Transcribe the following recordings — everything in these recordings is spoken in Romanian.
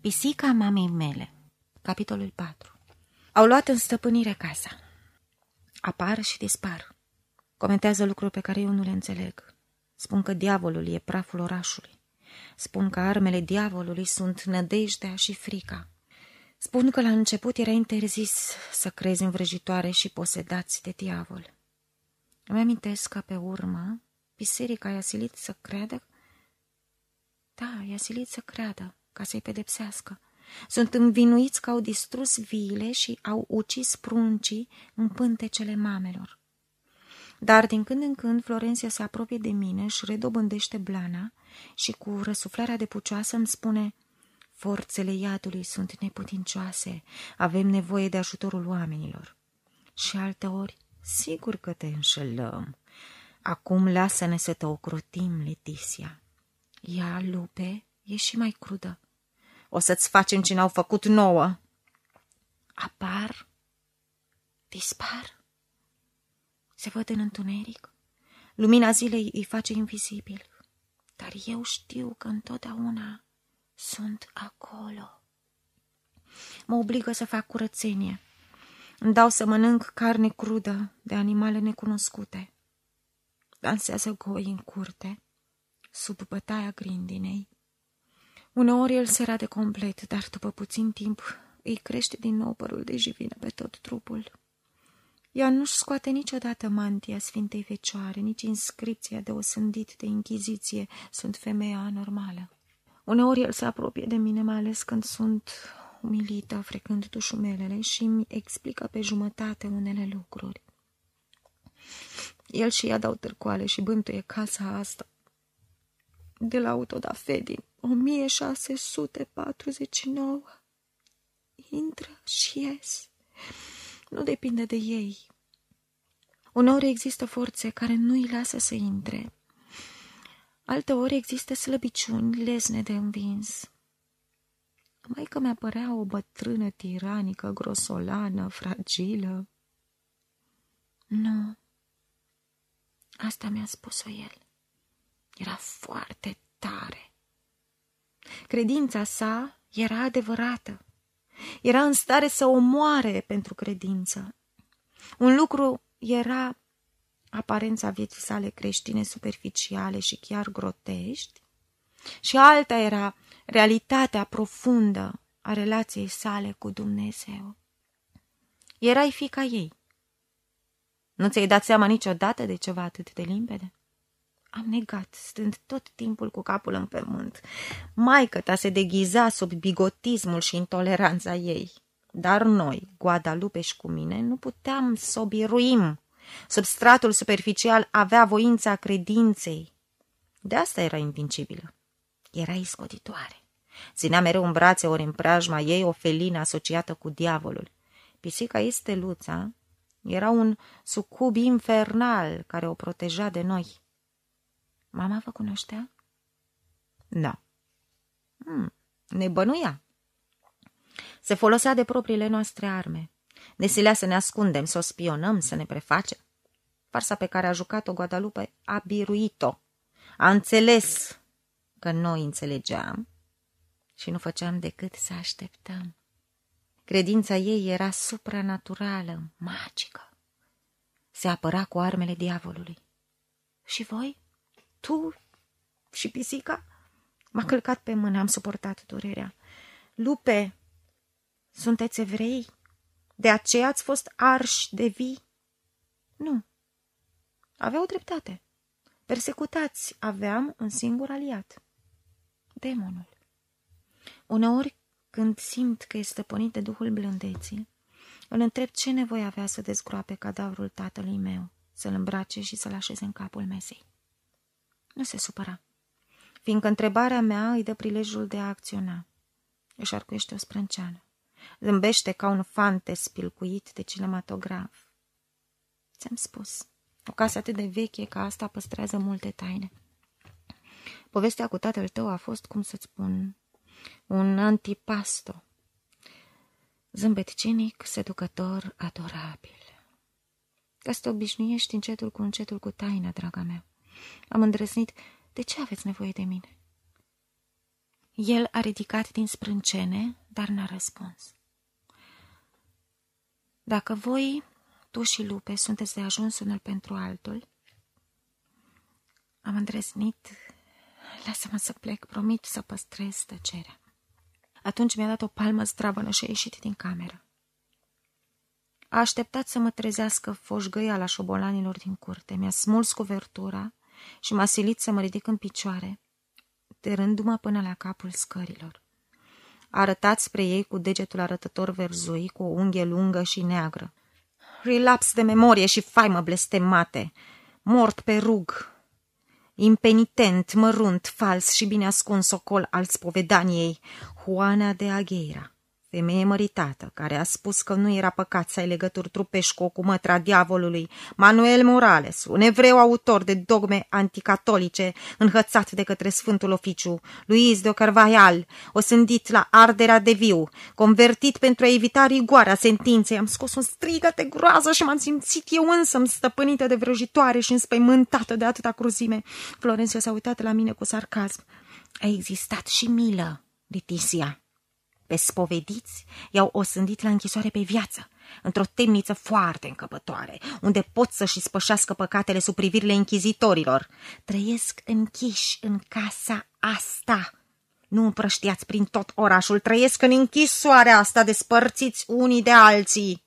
Pisica mamei mele Capitolul 4 Au luat în stăpânire casa. Apar și dispar. Comentează lucruri pe care eu nu le înțeleg. Spun că diavolul e praful orașului. Spun că armele diavolului sunt nădejdea și frica. Spun că la început era interzis să crezi în vrăjitoare și posedați de diavol. Îmi amintesc că pe urmă biserica i-a silit să creadă da, i-a silit să creadă, ca să-i pedepsească. Sunt învinuiți că au distrus viile și au ucis pruncii în pântecele mamelor. Dar din când în când Florenția se apropie de mine și redobândește blana și cu răsuflarea de pucioasă îmi spune Forțele iadului sunt neputincioase, avem nevoie de ajutorul oamenilor. Și alteori, sigur că te înșelăm. Acum lasă-ne să te ocrotim, Leticia. Ea, lupe, e și mai crudă. O să-ți facem ce n-au făcut nouă. Apar, dispar, se văd în întuneric. Lumina zilei îi face invizibil, dar eu știu că întotdeauna sunt acolo. Mă obligă să fac curățenie. Îmi dau să mănânc carne crudă de animale necunoscute. Dansează goi în curte sub bătaia grindinei. Uneori el se rade complet, dar după puțin timp îi crește din nou părul de jivină pe tot trupul. Ea nu-și scoate niciodată mantia Sfintei Fecioare, nici inscripția de osândit de închiziție, sunt femeia anormală. Uneori el se apropie de mine, mai ales când sunt umilită, frecând dușumelele și îmi explică pe jumătate unele lucruri. El și ea dau târcoale și bântuie casa asta, de la autodafe din 1649. Intră și ies. Nu depinde de ei. Uneori există forțe care nu îi lasă să intre. Alteori există slăbiciuni lesne de învins. Mai că mi-a părea o bătrână tiranică, grosolană, fragilă. Nu, asta mi-a spus-o el. Era foarte tare. Credința sa era adevărată. Era în stare să omoare pentru credință. Un lucru era aparența vieții sale creștine superficiale și chiar grotești, și alta era realitatea profundă a relației sale cu Dumnezeu. Erai fica ei. Nu ți-ai dat seama niciodată de ceva atât de limpede? Am negat, stând tot timpul cu capul în pământ. Maică ta se deghiza sub bigotismul și intoleranța ei. Dar noi, Guadalupe și cu mine, nu puteam să o biruim. Substratul superficial avea voința credinței. De asta era invincibilă. Era iscotitoare. Ținea mereu în brațe ori în preajma ei o felină asociată cu diavolul. Pisica este luța, era un sucub infernal care o proteja de noi. Mama vă cunoștea? Da. Hmm, ne bănuia. Se folosea de propriile noastre arme. Ne silea să ne ascundem, să o spionăm, să ne prefacem. Farsa pe care a jucat-o Guadalupe a biruit-o. A înțeles că noi înțelegeam și nu făceam decât să așteptăm. Credința ei era supranaturală, magică. Se apăra cu armele diavolului. Și voi? Tu și pisica? M-a călcat pe mână, am suportat durerea. Lupe, sunteți evrei? De aceea ați fost arși de vii? Nu. Aveau dreptate. Persecutați aveam un singur aliat. Demonul. Uneori, când simt că este stăpânit de duhul blândeții, îl întreb ce nevoie avea să dezgroape cadavrul tatălui meu, să-l îmbrace și să-l așeze în capul mesei. Nu se supăra, fiindcă întrebarea mea îi dă prilejul de a acționa. Își arcuiește o sprânceană. Zâmbește ca un fante spilcuit de cinematograf. Ți-am spus, o casă atât de veche ca asta păstrează multe taine. Povestea cu tatăl tău a fost, cum să-ți spun, un antipasto. Zâmbet cinic, seducător, adorabil. Ca să te obișnuiești încetul cu încetul cu taina, draga mea. Am îndrăznit. De ce aveți nevoie de mine? El a ridicat din sprâncene, dar n-a răspuns. Dacă voi, tu și Lupe, sunteți de ajuns unul pentru altul, am îndrăznit, lasă-mă să plec, promit să păstrez tăcerea. Atunci mi-a dat o palmă zdravănă și a ieșit din cameră. A așteptat să mă trezească foșgăia la șobolanilor din curte, mi-a smuls cuvertura și m-a silit să mă ridic în picioare, terându-mă până la capul scărilor. A arătat spre ei cu degetul arătător verzui, cu o unghie lungă și neagră. Relaps de memorie și faimă blestemate, mort pe rug, impenitent, mărunt, fals și bine ascuns ocol al spovedaniei, Juana de Agheira femeie măritată, care a spus că nu era păcat să ai legături trupești cu o cumătra diavolului, Manuel Morales, un evreu autor de dogme anticatolice, înhățat de către Sfântul Oficiu, Luis de Carvajal, osândit la arderea de viu, convertit pentru a evita rigoarea sentinței, am scos un strigăt de groază și m-am simțit eu însă stăpânită de vrăjitoare și înspăimântată de atâta cruzime. Florenția s-a uitat la mine cu sarcasm. A existat și milă, Leticia pe spovediți i-au osândit la închisoare pe viață, într-o temniță foarte încăpătoare, unde pot să-și spășească păcatele sub privirile închizitorilor. Trăiesc închiși în casa asta. Nu împrăștiați prin tot orașul, trăiesc în închisoarea asta, despărțiți unii de alții.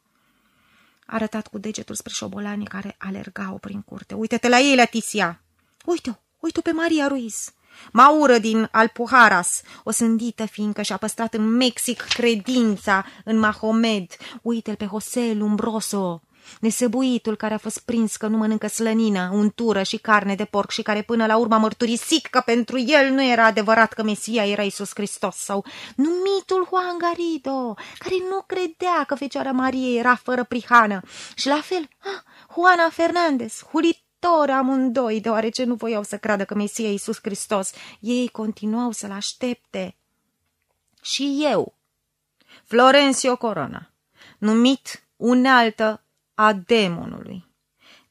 A arătat cu degetul spre șobolanii care alergau prin curte. Uite-te la ei, Leticia! Uite-o, uite-o pe Maria Ruiz! Maură din Alpuharas, o sândită fiindcă și-a păstrat în Mexic credința în Mahomed. Uite-l pe José Lumbroso, nesăbuitul care a fost prins că nu mănâncă slănină, untură și carne de porc și care până la urmă a mărturisit că pentru el nu era adevărat că Mesia era Isus Hristos sau numitul Juan Garido, care nu credea că Fecioara Marie era fără prihană și la fel ah, Juana Fernandez, hulit păstori amândoi, deoarece nu voiau să creadă că Mesia Iisus Hristos. Ei continuau să-l aștepte. Și eu, Florencio Corona, numit unealtă a demonului,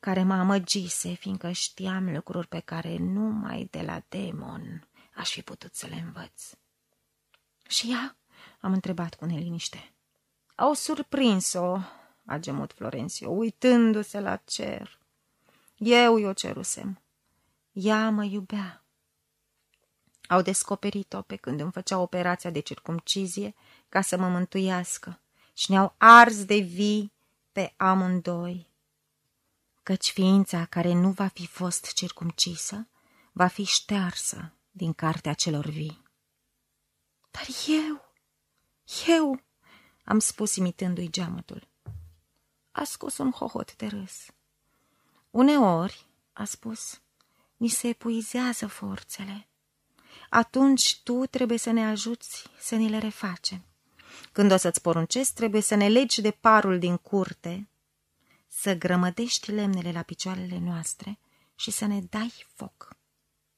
care mă amăgise, fiindcă știam lucruri pe care numai de la demon aș fi putut să le învăț. Și ea? Am întrebat cu neliniște. Au surprins-o, a gemut Florencio, uitându-se la cer. Eu i-o cerusem. Ea mă iubea. Au descoperit-o pe când îmi făcea operația de circumcizie ca să mă mântuiască și ne-au ars de vii pe amândoi. Căci ființa care nu va fi fost circumcisă va fi ștearsă din cartea celor vii. Dar eu, eu, am spus imitându-i geamătul. A scos un hohot de râs. Uneori, a spus, ni se epuizează forțele. Atunci tu trebuie să ne ajuți să ni le refacem. Când o să-ți poruncesc, trebuie să ne legi de parul din curte, să grămădești lemnele la picioarele noastre și să ne dai foc.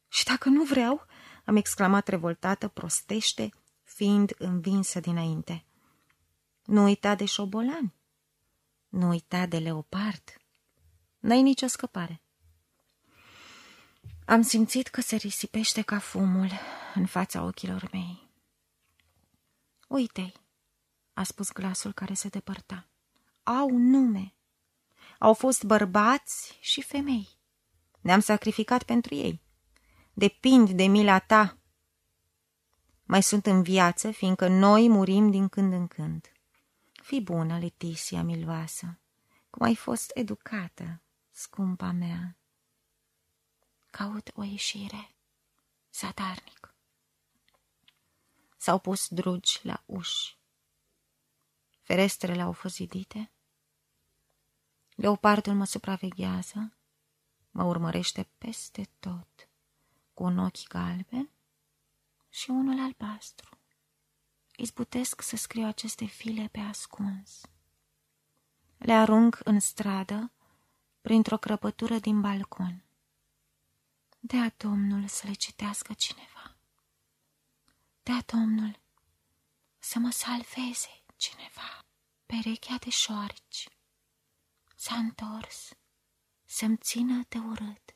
Și dacă nu vreau, am exclamat revoltată, prostește, fiind învinsă dinainte. Nu uita de șobolani, nu uita de leopard, N-ai nicio scăpare. Am simțit că se risipește ca fumul în fața ochilor mei. Uite-i, a spus glasul care se depărta. Au nume. Au fost bărbați și femei. Ne-am sacrificat pentru ei. Depind de mila ta. Mai sunt în viață, fiindcă noi murim din când în când. Fii bună, Leticia Milvoasă, cum ai fost educată scumpa mea. Caut o ieșire. Satarnic. S-au pus drugi la uși. Ferestrele au fost zidite. Leopardul mă supraveghează, mă urmărește peste tot, cu un ochi galben și unul albastru. Izbutesc să scriu aceste file pe ascuns. Le arunc în stradă printr-o crăpătură din balcon. Dea Domnul să le citească cineva. Dea Domnul să mă salveze cineva. Perechea de șoareci s-a întors să-mi țină de urât